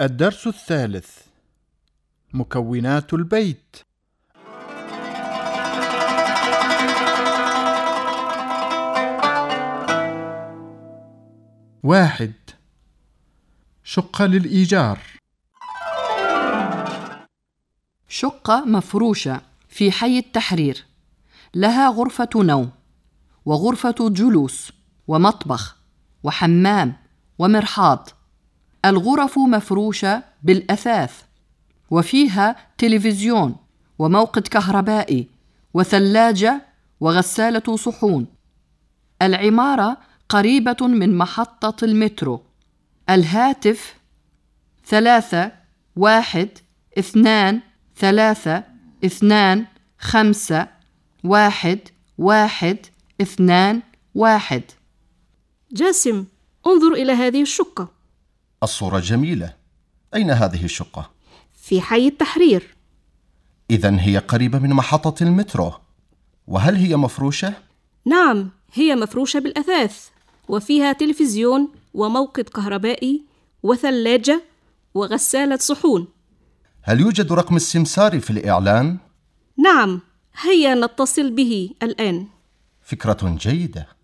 الدرس الثالث. مكونات البيت. واحد. شقة للإيجار. شقة مفروشة في حي التحرير. لها غرفة نوم وغرفة جلوس ومطبخ وحمام ومرحاض. الغرف مفروشة بالأثاث وفيها تلفزيون وموقد كهربائي وثلاجة وغسالة صحون. العمارة قريبة من محطة المترو. الهاتف ثلاثة واحد اثنان ثلاثة اثنان خمسة واحد واحد اثنان واحد. جاسم انظر إلى هذه الشقة. الصورة جميلة أين هذه الشقة؟ في حي التحرير. إذا هي قريبة من محطة المترو. وهل هي مفروشة؟ نعم هي مفروشة بالأثاث. وفيها تلفزيون وموقد كهربائي وثلاجة وغسالة صحون. هل يوجد رقم السمسار في الإعلان؟ نعم هيا نتصل به الآن. فكرة جيدة.